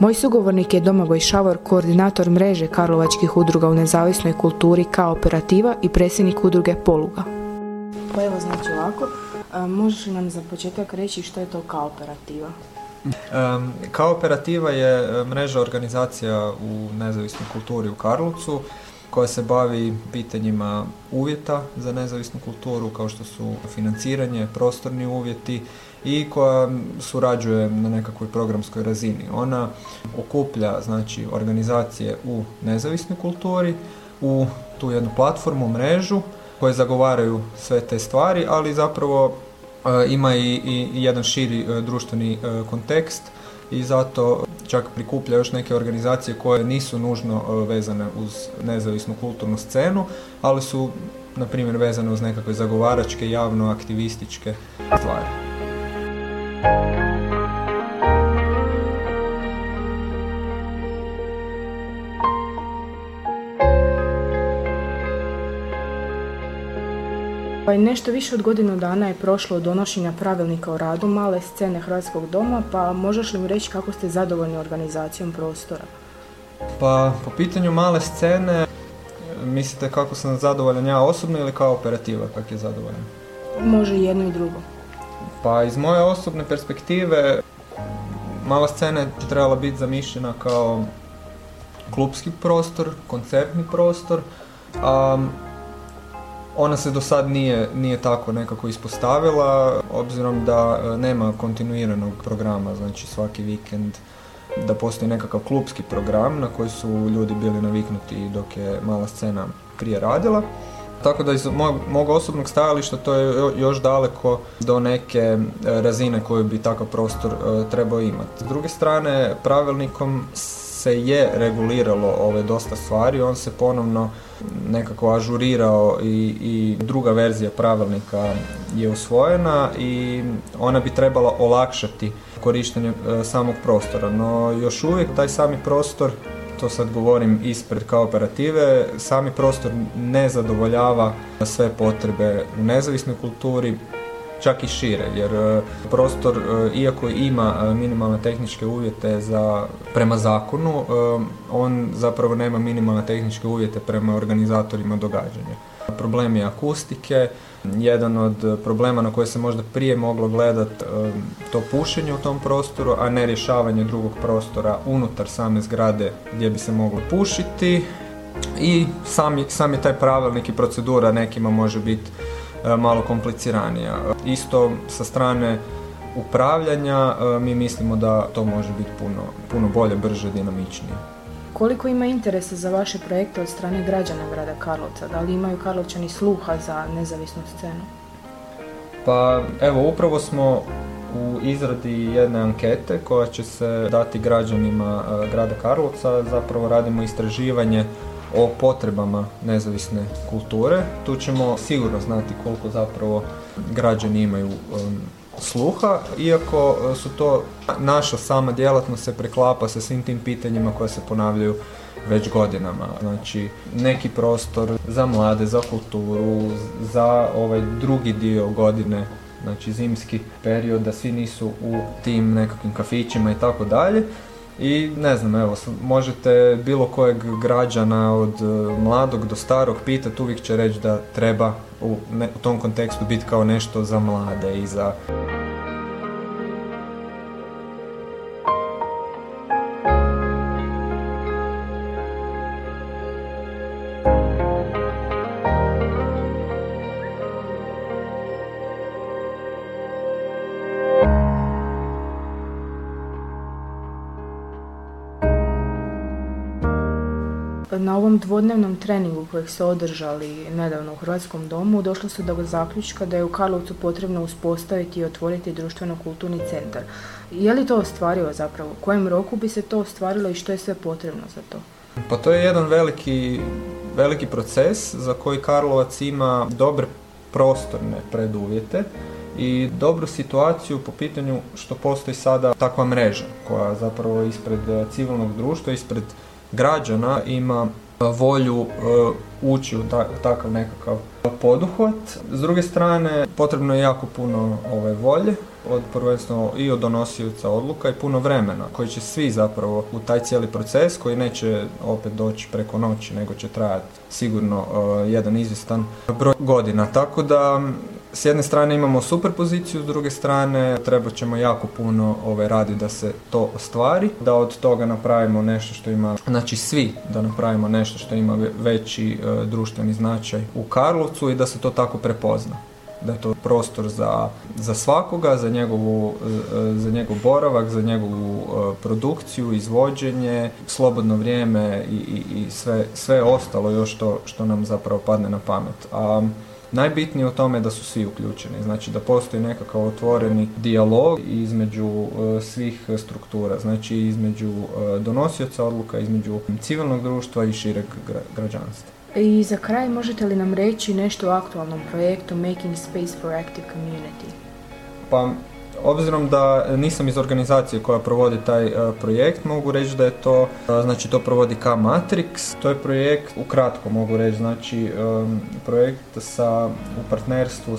Moj sugovornik je Domagoj Šavor, koordinator mreže Karlovačkih udruga u nezavisnoj kulturi kao operativa i predsjednik udruge Poluga. Pa evo znači ovako, možeš li nam za početak reći što je to kao operativa? Kao operativa je e, mreža organizacija u nezavisnoj kulturi u Karlovcu koja se bavi pitanjima uvjeta za nezavisnu kulturu kao što su financiranje, prostorni uvjeti i koja surađuje na nekakvoj programskoj razini. Ona okuplja znači organizacije u nezavisnoj kulturi u tu jednu platformu, mrežu koje zagovaraju sve te stvari, ali zapravo e, ima i, i jedan širi e, društveni e, kontekst i zato čak prikuplja još neke organizacije koje nisu nužno vezane uz nezavisnu kulturnu scenu, ali su na primjer vezane uz nekakve zagovaračke, javno aktivističke stvari. Nešto više od godinu dana je prošlo od donošenja pravilnika o radu male scene Hrvatskog doma, pa možeš li mi reći kako ste zadovoljni organizacijom prostora? Pa po pitanju male scene, mislite kako sam zadovoljan ja osobno ili kao operativa kak je zadovoljan? Može jedno i drugo. Pa iz moje osobne perspektive mala scena je trebala biti zamišljena kao klubski prostor, koncertni prostor, a ona se do sad nije, nije tako nekako ispostavila, obzirom da e, nema kontinuiranog programa, znači svaki vikend da postoji nekakav klubski program na koji su ljudi bili naviknuti dok je mala scena prije radila. Tako da iz mog, mog osobnog stajališta to je još daleko do neke e, razine koju bi takav prostor e, trebao imati. S druge strane, pravilnikom se je reguliralo ove dosta stvari, on se ponovno nekako ažurirao i, i druga verzija pravilnika je usvojena i ona bi trebala olakšati korištenje e, samog prostora, no još uvijek taj sami prostor to sad govorim ispred kao operative, sami prostor ne zadovoljava sve potrebe u nezavisnoj kulturi, čak i šire, jer e, prostor, e, iako ima e, minimalne tehničke uvjete za, prema zakonu, on zapravo nema minimalne tehničke uvjete prema organizatorima događanja. Problemi akustike, jedan od problema na koje se možda prije moglo gledati to pušenje u tom prostoru, a ne rješavanje drugog prostora unutar same zgrade gdje bi se moglo pušiti i sami, sami taj pravilnik i procedura nekima može biti malo kompliciranija. Isto sa strane upravljanja e, mi mislimo da to može biti puno, puno bolje, brže, dinamičnije. Koliko ima interesa za vaše projekte od strane građana grada Karlovca? Da li imaju Karlovčani sluha za nezavisnu scenu? Pa evo, upravo smo u izradi jedne ankete koja će se dati građanima e, grada Karlovca. Zapravo radimo istraživanje o potrebama nezavisne kulture. Tu ćemo sigurno znati koliko zapravo građani imaju um, sluha, iako uh, su to naša sama djelatnost se preklapa sa svim tim pitanjima koja se ponavljaju već godinama. Znači, neki prostor za mlade, za kulturu, za ovaj drugi dio godine, znači zimski period, da svi nisu u tim nekakvim kafićima i tako dalje. I ne znam, evo, možete bilo kojeg građana od e, mladog do starog pitati, uvijek će reći da treba u, u tom kontekstu biti kao nešto za mlade i za... Na ovom dvodnevnom treningu kojeg ste održali nedavno u Hrvatskom domu došlo se do zaključka da je u Karlovcu potrebno uspostaviti i otvoriti društveno-kulturni centar. Je li to ostvarivo zapravo? U kojem roku bi se to ostvarilo i što je sve potrebno za to? Pa to je jedan veliki, veliki proces za koji Karlovac ima dobre prostorne preduvjete i dobru situaciju po pitanju što postoji sada takva mreža koja zapravo ispred civilnog društva, ispred građana ima volju ući u takav nekakav poduhvat. S druge strane, potrebno je jako puno ove volje, od prvenstveno i od donosioca odluka i puno vremena koji će svi zapravo u taj cijeli proces koji neće opet doći preko noći nego će trajati sigurno uh, jedan izvjestan broj godina. Tako da s jedne strane imamo super poziciju, s druge strane treba ćemo jako puno ove radi da se to ostvari, da od toga napravimo nešto što ima, znači svi da napravimo nešto što ima veći uh, društveni značaj u Karlovcu i da se to tako prepozna da je to prostor za, za svakoga, za, njegovu, e, za njegov boravak, za njegovu e, produkciju, izvođenje, slobodno vrijeme i, i, i sve, sve ostalo još što, što nam zapravo padne na pamet. A Najbitnije u tome je da su svi uključeni, znači da postoji nekakav otvoreni dijalog između e, svih struktura, znači između donosioca odluka, između civilnog društva i šireg građanstva. I za kraj možete li nam reći nešto o aktualnom projektu Making Space for Active Community? Pa, obzirom da nisam iz organizacije koja provodi taj uh, projekt, mogu reći da je to, uh, znači to provodi K Matrix. To je projekt, ukratko mogu reći, znači um, projekt sa, u partnerstvu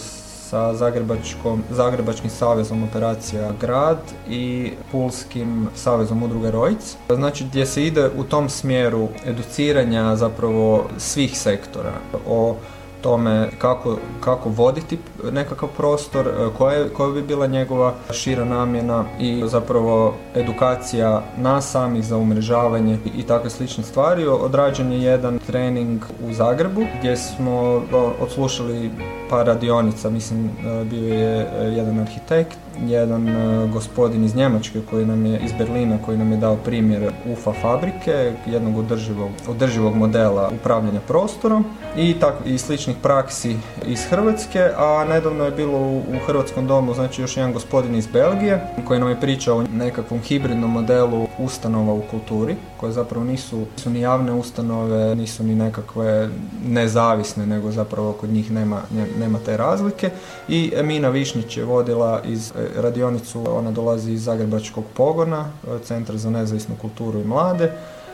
sa Zagrebačkom, Zagrebačkim savezom operacija Grad i Pulskim savezom udruge Rojc. Znači gdje se ide u tom smjeru educiranja zapravo svih sektora o tome kako, kako voditi nekakav prostor, e, koja, koja bi bila njegova šira namjena i zapravo edukacija nas samih za umrežavanje i takve slične stvari. Odrađen je jedan trening u Zagrebu gdje smo odslušali par radionica, mislim e, bio je e, jedan arhitekt jedan e, gospodin iz Njemačke koji nam je iz Berlina koji nam je dao primjer UFA fabrike, jednog održivog, održivog modela upravljanja prostorom i tako i sličnih praksi iz Hrvatske, a nedavno je bilo u, u Hrvatskom domu znači još jedan gospodin iz Belgije koji nam je pričao o nekakvom hibridnom modelu ustanova u kulturi koje zapravo nisu, nisu ni javne ustanove, nisu ni nekakve nezavisne, nego zapravo kod njih nema, nema te razlike i Emina Višnjić je vodila iz radionicu, ona dolazi iz Zagrebačkog pogona, e, Centar za nezavisnu kulturu i mlade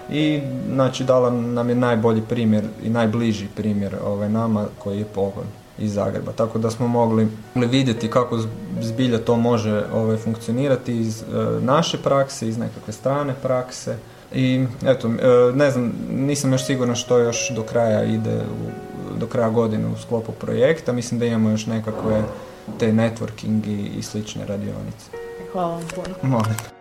i znači dala nam je najbolji primjer i najbliži primjer ovaj, nama koji je pogon iz Zagreba. Tako da smo mogli vidjeti kako zbilja to može ovaj, funkcionirati iz e, naše prakse, iz nekakve strane prakse. I eto, e, ne znam, nisam još siguran što još do kraja ide u, do kraja godine u sklopu projekta. Mislim da imamo još nekakve te networking i, i slične radionice. Hvala vam puno. Molim.